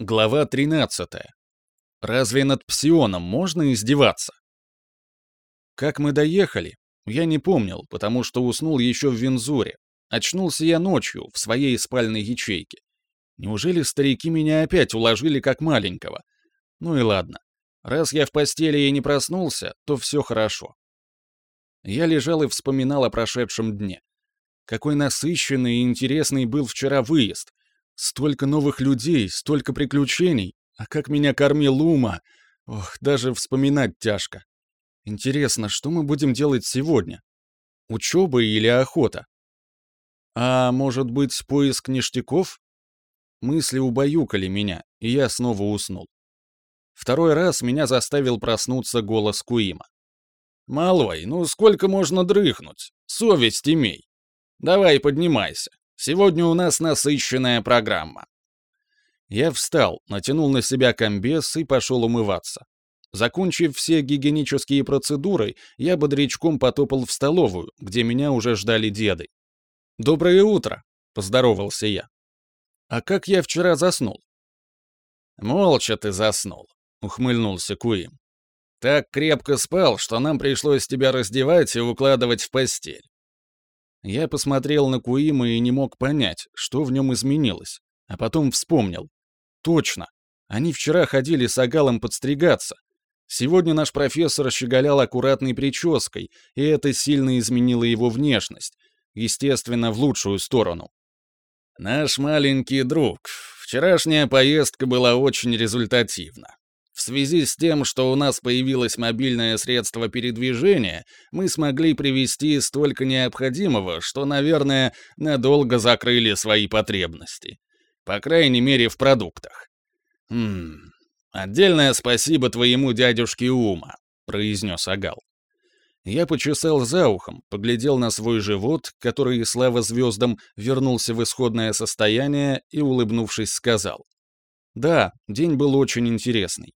Глава 13. Разве над псионом можно издеваться? Как мы доехали, я не помнил, потому что уснул еще в Винзуре. Очнулся я ночью, в своей спальной ячейке. Неужели старики меня опять уложили как маленького? Ну и ладно. Раз я в постели и не проснулся, то все хорошо. Я лежал и вспоминал о прошедшем дне. Какой насыщенный и интересный был вчера выезд. Столько новых людей, столько приключений. А как меня кормил Ума. Ох, даже вспоминать тяжко. Интересно, что мы будем делать сегодня? Учеба или охота? А может быть, поиск ништяков? Мысли убаюкали меня, и я снова уснул. Второй раз меня заставил проснуться голос Куима. «Малой, ну сколько можно дрыхнуть? Совесть имей. Давай поднимайся. Сегодня у нас насыщенная программа. Я встал, натянул на себя комбез и пошел умываться. Закончив все гигиенические процедуры, я бодрячком потопал в столовую, где меня уже ждали деды. «Доброе утро!» — поздоровался я. «А как я вчера заснул?» «Молча ты заснул», — ухмыльнулся Куим. «Так крепко спал, что нам пришлось тебя раздевать и укладывать в постель. Я посмотрел на Куима и не мог понять, что в нем изменилось, а потом вспомнил. Точно, они вчера ходили с Агалом подстригаться. Сегодня наш профессор щеголял аккуратной прической, и это сильно изменило его внешность, естественно, в лучшую сторону. «Наш маленький друг, вчерашняя поездка была очень результативна. В связи с тем, что у нас появилось мобильное средство передвижения, мы смогли привезти столько необходимого, что, наверное, надолго закрыли свои потребности. По крайней мере, в продуктах. «Хм... Отдельное спасибо твоему дядюшке Ума», — произнес Агал. Я почесал за ухом, поглядел на свой живот, который, слава звездам, вернулся в исходное состояние и, улыбнувшись, сказал. «Да, день был очень интересный.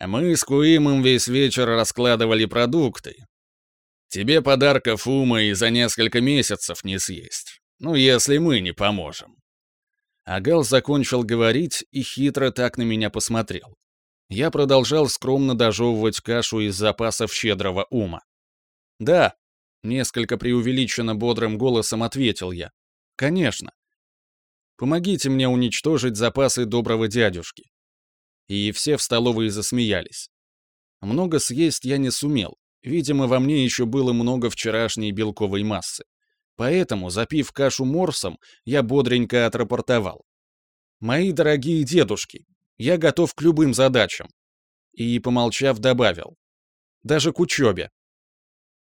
Мы с Куимом весь вечер раскладывали продукты. Тебе подарков ума и за несколько месяцев не съесть. Ну, если мы не поможем. Агал закончил говорить и хитро так на меня посмотрел. Я продолжал скромно дожевывать кашу из запасов щедрого ума. «Да», — несколько преувеличенно бодрым голосом ответил я. «Конечно. Помогите мне уничтожить запасы доброго дядюшки и все в столовой засмеялись. Много съесть я не сумел, видимо, во мне еще было много вчерашней белковой массы. Поэтому, запив кашу морсом, я бодренько отрапортовал. «Мои дорогие дедушки, я готов к любым задачам». И, помолчав, добавил. «Даже к учебе».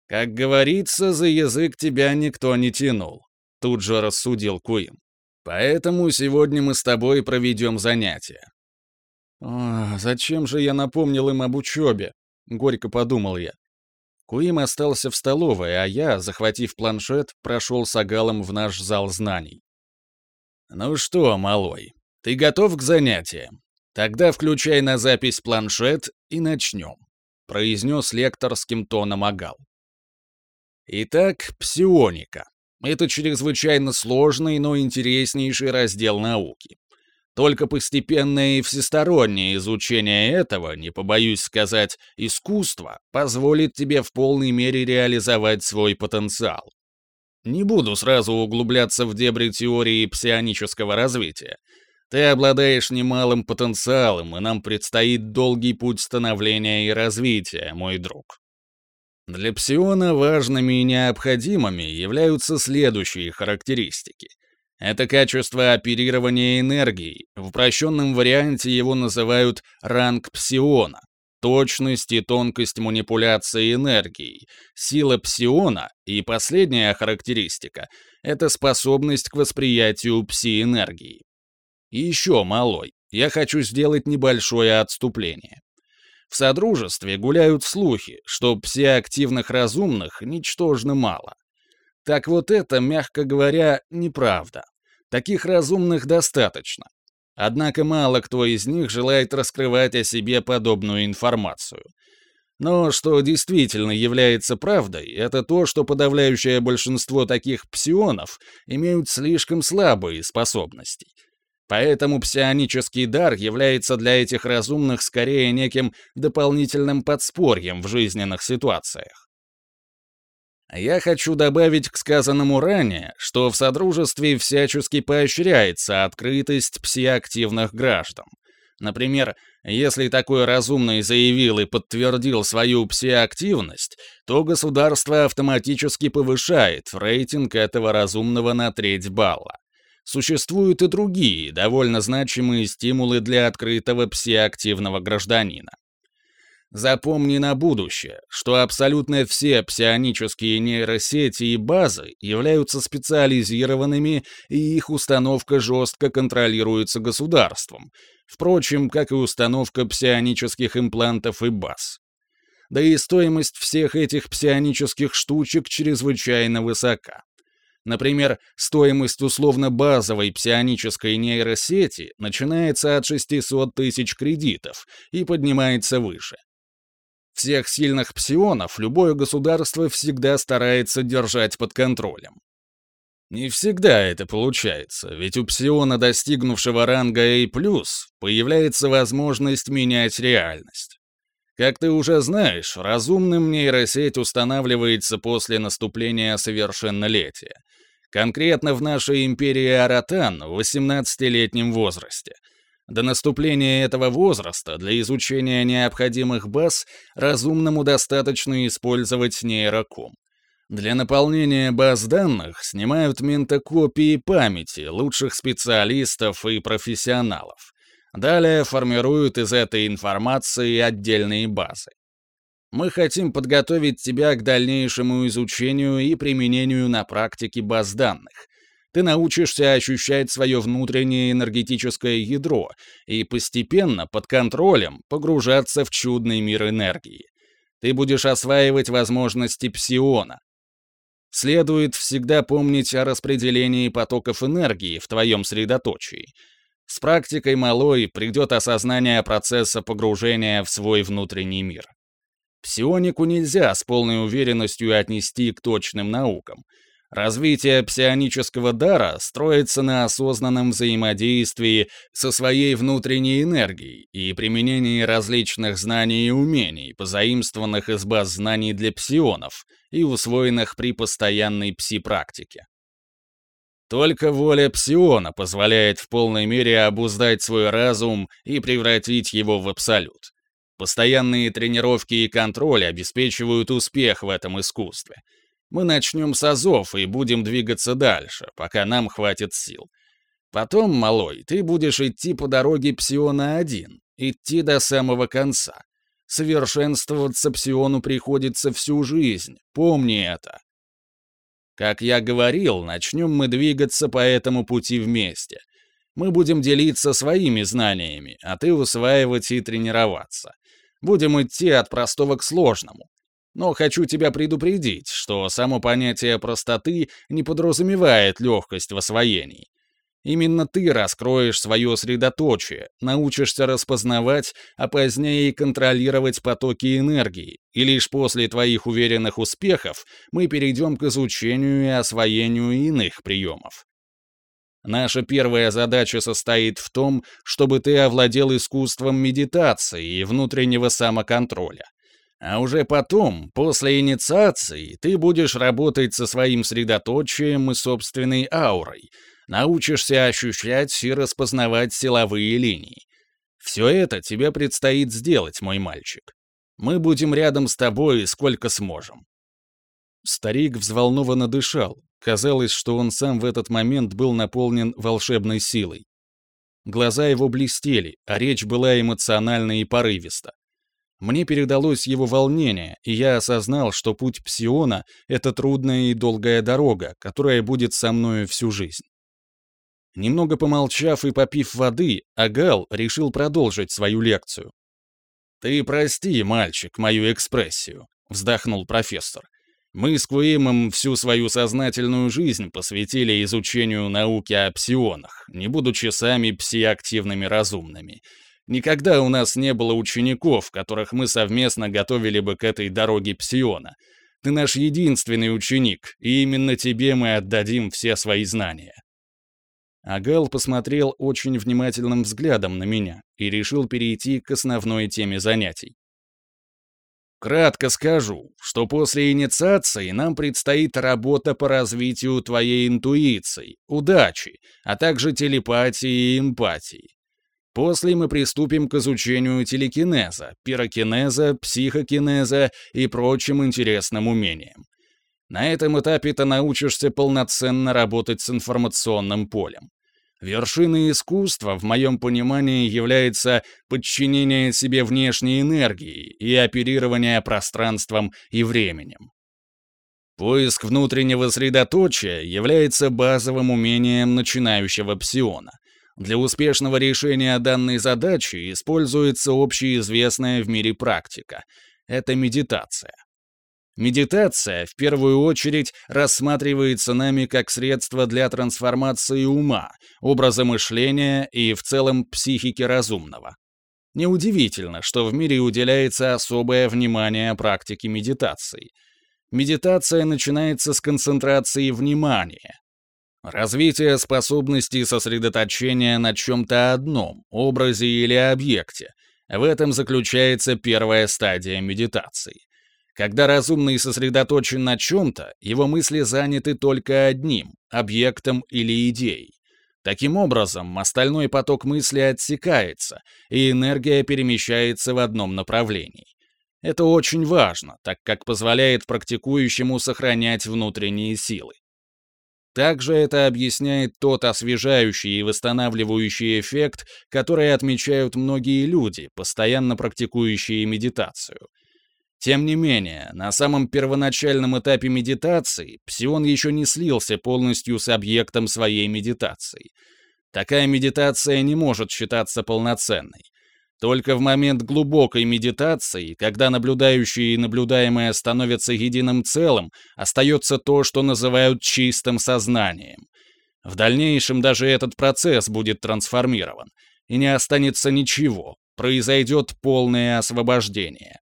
«Как говорится, за язык тебя никто не тянул», — тут же рассудил Куин. «Поэтому сегодня мы с тобой проведем занятия. «О, зачем же я напомнил им об учебе?» — горько подумал я. Куим остался в столовой, а я, захватив планшет, прошел с Агалом в наш зал знаний. «Ну что, малой, ты готов к занятиям? Тогда включай на запись планшет и начнем», — произнес лекторским тоном Агал. Итак, псионика. Это чрезвычайно сложный, но интереснейший раздел науки. Только постепенное и всестороннее изучение этого, не побоюсь сказать, искусства, позволит тебе в полной мере реализовать свой потенциал. Не буду сразу углубляться в дебри теории псионического развития. Ты обладаешь немалым потенциалом, и нам предстоит долгий путь становления и развития, мой друг. Для псиона важными и необходимыми являются следующие характеристики — это качество оперирования энергией. В упрощенном варианте его называют ранг псиона. Точность и тонкость манипуляции энергией, сила псиона и последняя характеристика — это способность к восприятию пси-энергии. Еще, малой, я хочу сделать небольшое отступление. В Содружестве гуляют слухи, что псиактивных разумных ничтожно мало. Так вот это, мягко говоря, неправда. Таких разумных достаточно. Однако мало кто из них желает раскрывать о себе подобную информацию. Но что действительно является правдой, это то, что подавляющее большинство таких псионов имеют слишком слабые способности. Поэтому псионический дар является для этих разумных скорее неким дополнительным подспорьем в жизненных ситуациях. Я хочу добавить к сказанному ранее, что в Содружестве всячески поощряется открытость псиактивных граждан. Например, если такой разумный заявил и подтвердил свою псиактивность, то государство автоматически повышает рейтинг этого разумного на треть балла. Существуют и другие, довольно значимые стимулы для открытого псиактивного гражданина. Запомни на будущее, что абсолютно все псионические нейросети и базы являются специализированными, и их установка жестко контролируется государством, впрочем, как и установка псионических имплантов и баз. Да и стоимость всех этих псионических штучек чрезвычайно высока. Например, стоимость условно-базовой псионической нейросети начинается от 600 тысяч кредитов и поднимается выше. Всех сильных псионов любое государство всегда старается держать под контролем. Не всегда это получается, ведь у псиона, достигнувшего ранга A+, появляется возможность менять реальность. Как ты уже знаешь, разумным нейросеть устанавливается после наступления совершеннолетия. Конкретно в нашей империи Аратан в 18-летнем возрасте — до наступления этого возраста для изучения необходимых баз разумному достаточно использовать нейроком. Для наполнения баз данных снимают ментокопии памяти лучших специалистов и профессионалов. Далее формируют из этой информации отдельные базы. Мы хотим подготовить тебя к дальнейшему изучению и применению на практике баз данных, ты научишься ощущать свое внутреннее энергетическое ядро и постепенно, под контролем, погружаться в чудный мир энергии. Ты будешь осваивать возможности псиона. Следует всегда помнить о распределении потоков энергии в твоем средоточии. С практикой малой придет осознание процесса погружения в свой внутренний мир. Псионику нельзя с полной уверенностью отнести к точным наукам — Развитие псионического дара строится на осознанном взаимодействии со своей внутренней энергией и применении различных знаний и умений, позаимствованных из баз знаний для псионов и усвоенных при постоянной пси-практике. Только воля псиона позволяет в полной мере обуздать свой разум и превратить его в абсолют. Постоянные тренировки и контроль обеспечивают успех в этом искусстве — мы начнем с азов и будем двигаться дальше, пока нам хватит сил. Потом, малой, ты будешь идти по дороге Псиона-1, идти до самого конца. Совершенствоваться Псиону приходится всю жизнь, помни это. Как я говорил, начнем мы двигаться по этому пути вместе. Мы будем делиться своими знаниями, а ты усваивать и тренироваться. Будем идти от простого к сложному. Но хочу тебя предупредить, что само понятие простоты не подразумевает легкость в освоении. Именно ты раскроешь свое средоточие, научишься распознавать, а позднее и контролировать потоки энергии, и лишь после твоих уверенных успехов мы перейдем к изучению и освоению иных приемов. Наша первая задача состоит в том, чтобы ты овладел искусством медитации и внутреннего самоконтроля. А уже потом, после инициации, ты будешь работать со своим средоточием и собственной аурой, научишься ощущать и распознавать силовые линии. Все это тебе предстоит сделать, мой мальчик. Мы будем рядом с тобой сколько сможем». Старик взволнованно дышал. Казалось, что он сам в этот момент был наполнен волшебной силой. Глаза его блестели, а речь была эмоциональна и порывиста. Мне передалось его волнение, и я осознал, что путь Псиона — это трудная и долгая дорога, которая будет со мною всю жизнь. Немного помолчав и попив воды, Агал решил продолжить свою лекцию. «Ты прости, мальчик, мою экспрессию», — вздохнул профессор. «Мы с Куимом всю свою сознательную жизнь посвятили изучению науки о псионах, не будучи сами псиактивными разумными, Никогда у нас не было учеников, которых мы совместно готовили бы к этой дороге Псиона. Ты наш единственный ученик, и именно тебе мы отдадим все свои знания. Агал посмотрел очень внимательным взглядом на меня и решил перейти к основной теме занятий. Кратко скажу, что после инициации нам предстоит работа по развитию твоей интуиции, удачи, а также телепатии и эмпатии. После мы приступим к изучению телекинеза, пирокинеза, психокинеза и прочим интересным умениям. На этом этапе ты научишься полноценно работать с информационным полем. Вершиной искусства, в моем понимании, является подчинение себе внешней энергии и оперирование пространством и временем. Поиск внутреннего средоточия является базовым умением начинающего псиона. Для успешного решения данной задачи используется общеизвестная в мире практика — это медитация. Медитация, в первую очередь, рассматривается нами как средство для трансформации ума, образа мышления и, в целом, психики разумного. Неудивительно, что в мире уделяется особое внимание практике медитации. Медитация начинается с концентрации внимания. Развитие способности сосредоточения на чем-то одном, образе или объекте. В этом заключается первая стадия медитации — когда разумный сосредоточен на чем-то, его мысли заняты только одним — объектом или идеей. Таким образом, остальной поток мысли отсекается, и энергия перемещается в одном направлении. Это очень важно, так как позволяет практикующему сохранять внутренние силы. Также это объясняет тот освежающий и восстанавливающий эффект, который отмечают многие люди, постоянно практикующие медитацию — тем не менее, на самом первоначальном этапе медитации псион еще не слился полностью с объектом своей медитации. Такая медитация не может считаться полноценной. Только в момент глубокой медитации, когда наблюдающее и наблюдаемое становятся единым целым, остается то, что называют чистым сознанием. В дальнейшем даже этот процесс будет трансформирован, и не останется ничего, произойдет полное освобождение.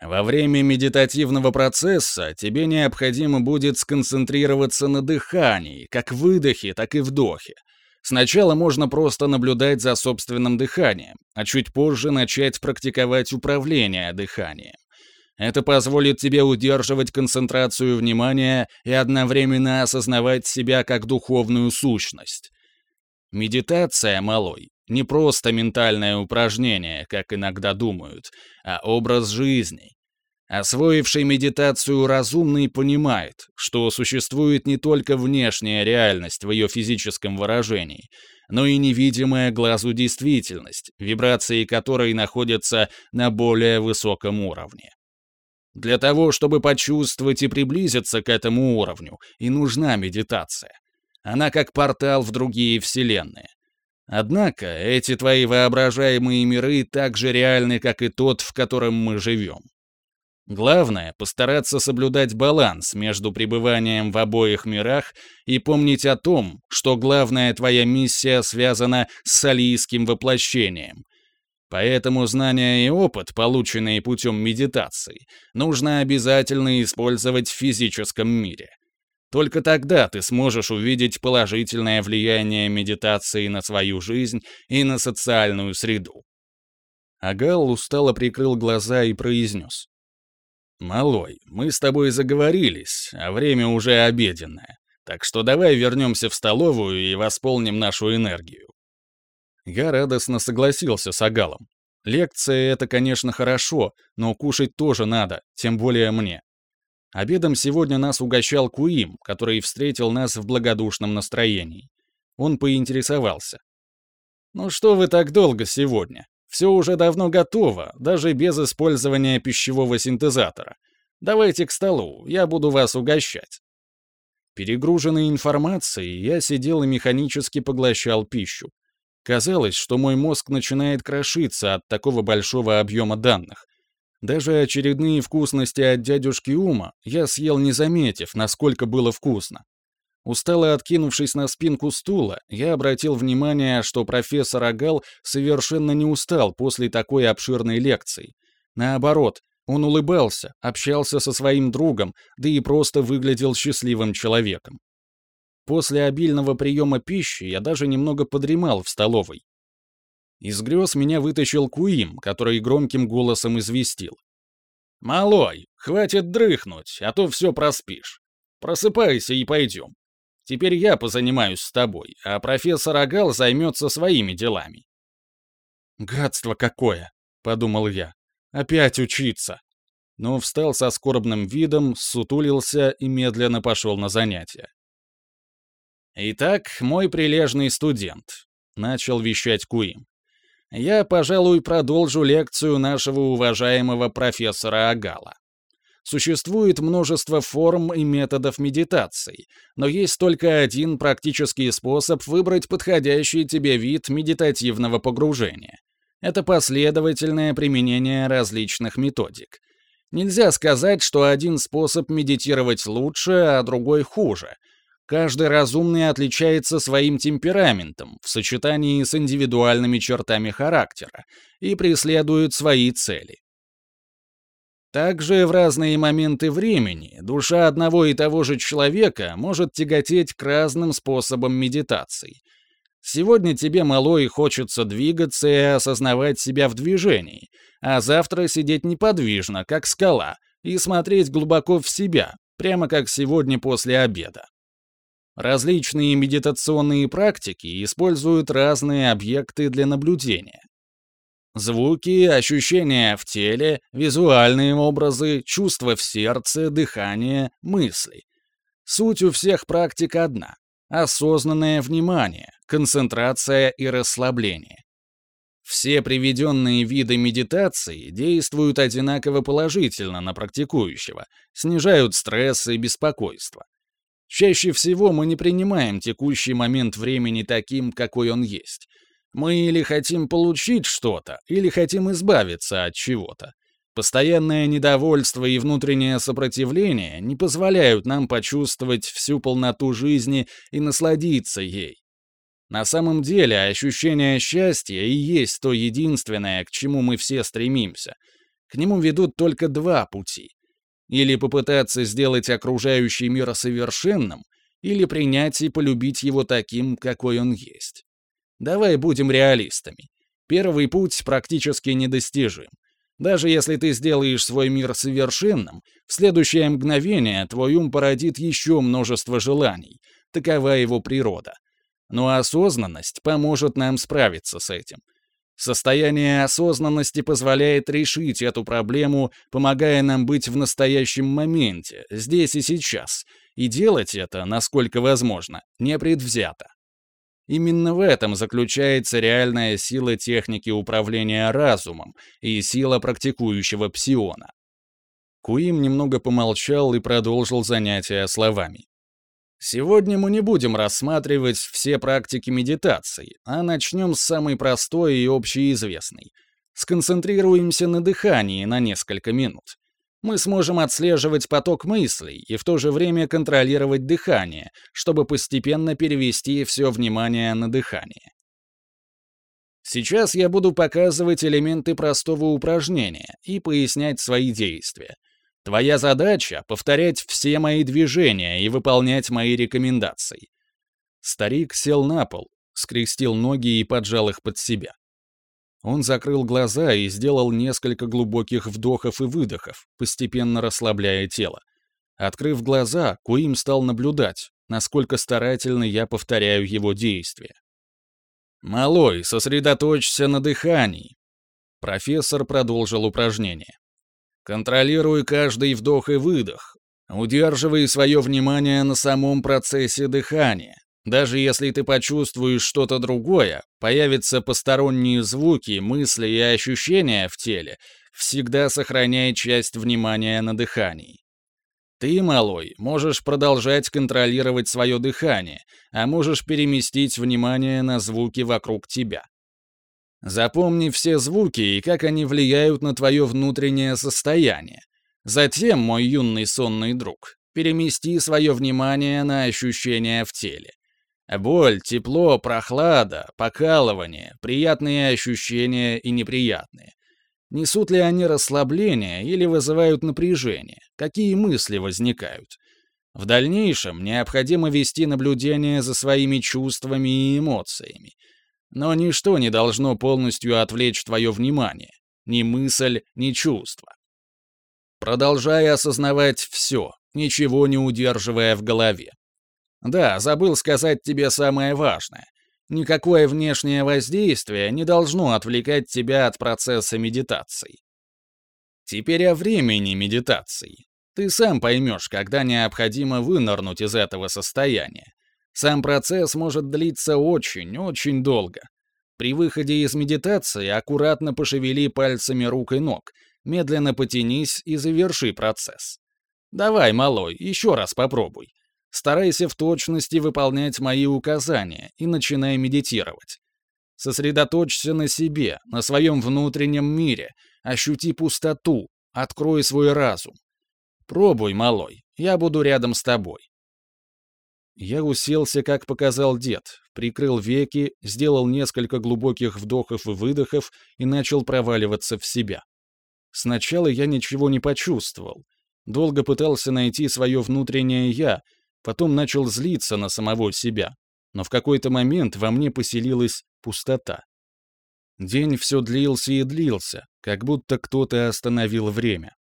Во время медитативного процесса тебе необходимо будет сконцентрироваться на дыхании, как выдохе, так и вдохе. Сначала можно просто наблюдать за собственным дыханием, а чуть позже начать практиковать управление дыханием. Это позволит тебе удерживать концентрацию внимания и одновременно осознавать себя как духовную сущность. Медитация, малой, не просто ментальное упражнение, как иногда думают, а образ жизни. Освоивший медитацию разумный понимает, что существует не только внешняя реальность в ее физическом выражении, но и невидимая глазу действительность, вибрации которой находятся на более высоком уровне. Для того, чтобы почувствовать и приблизиться к этому уровню, и нужна медитация. Она как портал в другие вселенные. Однако эти твои воображаемые миры так же реальны, как и тот, в котором мы живем. Главное — постараться соблюдать баланс между пребыванием в обоих мирах и помнить о том, что главная твоя миссия связана с солийским воплощением. Поэтому знания и опыт, полученные путем медитации, нужно обязательно использовать в физическом мире — только тогда ты сможешь увидеть положительное влияние медитации на свою жизнь и на социальную среду. Агал устало прикрыл глаза и произнес. «Малой, мы с тобой заговорились, а время уже обеденное, так что давай вернемся в столовую и восполним нашу энергию». Я радостно согласился с Агалом. Лекция — это, конечно, хорошо, но кушать тоже надо, тем более мне. Обедом сегодня нас угощал Куим, который встретил нас в благодушном настроении. Он поинтересовался. «Ну что вы так долго сегодня? Все уже давно готово, даже без использования пищевого синтезатора. Давайте к столу, я буду вас угощать». Перегруженный информацией, я сидел и механически поглощал пищу. Казалось, что мой мозг начинает крошиться от такого большого объема данных, даже очередные вкусности от дядюшки Ума я съел не заметив, насколько было вкусно. Устало откинувшись на спинку стула, я обратил внимание, что профессор Агал совершенно не устал после такой обширной лекции. Наоборот, он улыбался, общался со своим другом, да и просто выглядел счастливым человеком. После обильного приема пищи я даже немного подремал в столовой. Из грез меня вытащил Куим, который громким голосом известил. «Малой, хватит дрыхнуть, а то все проспишь. Просыпайся и пойдем. Теперь я позанимаюсь с тобой, а профессор Агал займется своими делами». «Гадство какое!» — подумал я. «Опять учиться!» Но встал со скорбным видом, сутулился и медленно пошел на занятия. «Итак, мой прилежный студент», — начал вещать Куим. «Я, пожалуй, продолжу лекцию нашего уважаемого профессора Агала. Существует множество форм и методов медитации, но есть только один практический способ выбрать подходящий тебе вид медитативного погружения. Это последовательное применение различных методик. Нельзя сказать, что один способ медитировать лучше, а другой хуже. Каждый разумный отличается своим темпераментом в сочетании с индивидуальными чертами характера и преследует свои цели. Также в разные моменты времени душа одного и того же человека может тяготеть к разным способам медитации. Сегодня тебе, малой, хочется двигаться и осознавать себя в движении, а завтра сидеть неподвижно, как скала, и смотреть глубоко в себя, прямо как сегодня после обеда. Различные медитационные практики используют разные объекты для наблюдения. Звуки, ощущения в теле, визуальные образы, чувства в сердце, дыхание, мысли. Суть у всех практик одна — осознанное внимание, концентрация и расслабление. Все приведенные виды медитации действуют одинаково положительно на практикующего, снижают стресс и беспокойство. Чаще всего мы не принимаем текущий момент времени таким, какой он есть — мы или хотим получить что-то, или хотим избавиться от чего-то. Постоянное недовольство и внутреннее сопротивление не позволяют нам почувствовать всю полноту жизни и насладиться ей. На самом деле ощущение счастья и есть то единственное, к чему мы все стремимся. К нему ведут только два пути. Или попытаться сделать окружающий мир совершенным, или принять и полюбить его таким, какой он есть. Давай будем реалистами. Первый путь практически недостижим. Даже если ты сделаешь свой мир совершенным, в следующее мгновение твой ум породит еще множество желаний. Такова его природа. Но осознанность поможет нам справиться с этим. Состояние осознанности позволяет решить эту проблему, помогая нам быть в настоящем моменте, здесь и сейчас, и делать это, насколько возможно, непредвзято. Именно в этом заключается реальная сила техники управления разумом и сила практикующего псиона. Куим немного помолчал и продолжил занятия словами. Сегодня мы не будем рассматривать все практики медитации, а начнем с самой простой и общеизвестной. Сконцентрируемся на дыхании на несколько минут мы сможем отслеживать поток мыслей и в то же время контролировать дыхание, чтобы постепенно перевести все внимание на дыхание. Сейчас я буду показывать элементы простого упражнения и пояснять свои действия. Твоя задача — повторять все мои движения и выполнять мои рекомендации. Старик сел на пол, скрестил ноги и поджал их под себя. Он закрыл глаза и сделал несколько глубоких вдохов и выдохов, постепенно расслабляя тело. Открыв глаза, Куим стал наблюдать, насколько старательно я повторяю его действия. «Малой, сосредоточься на дыхании!» Профессор продолжил упражнение. «Контролируй каждый вдох и выдох. Удерживай свое внимание на самом процессе дыхания. Даже если ты почувствуешь что-то другое, появятся посторонние звуки, мысли и ощущения в теле, всегда сохраняй часть внимания на дыхании. Ты, малой, можешь продолжать контролировать свое дыхание, а можешь переместить внимание на звуки вокруг тебя. Запомни все звуки и как они влияют на твое внутреннее состояние. Затем, мой юный сонный друг, перемести свое внимание на ощущения в теле. Боль, тепло, прохлада, покалывание, приятные ощущения и неприятные. Несут ли они расслабление или вызывают напряжение? Какие мысли возникают? В дальнейшем необходимо вести наблюдение за своими чувствами и эмоциями. Но ничто не должно полностью отвлечь твое внимание. Ни мысль, ни чувство. Продолжай осознавать все, ничего не удерживая в голове. Да, забыл сказать тебе самое важное. Никакое внешнее воздействие не должно отвлекать тебя от процесса медитации. Теперь о времени медитации. Ты сам поймешь, когда необходимо вынырнуть из этого состояния. Сам процесс может длиться очень-очень долго. При выходе из медитации аккуратно пошевели пальцами рук и ног, медленно потянись и заверши процесс. Давай, малой, еще раз попробуй. Старайся в точности выполнять мои указания и начинай медитировать. Сосредоточься на себе, на своем внутреннем мире, ощути пустоту, открой свой разум. Пробуй, малой, я буду рядом с тобой. Я уселся, как показал дед, прикрыл веки, сделал несколько глубоких вдохов и выдохов и начал проваливаться в себя. Сначала я ничего не почувствовал. Долго пытался найти свое внутреннее «я», потом начал злиться на самого себя. Но в какой-то момент во мне поселилась пустота. День все длился и длился, как будто кто-то остановил время.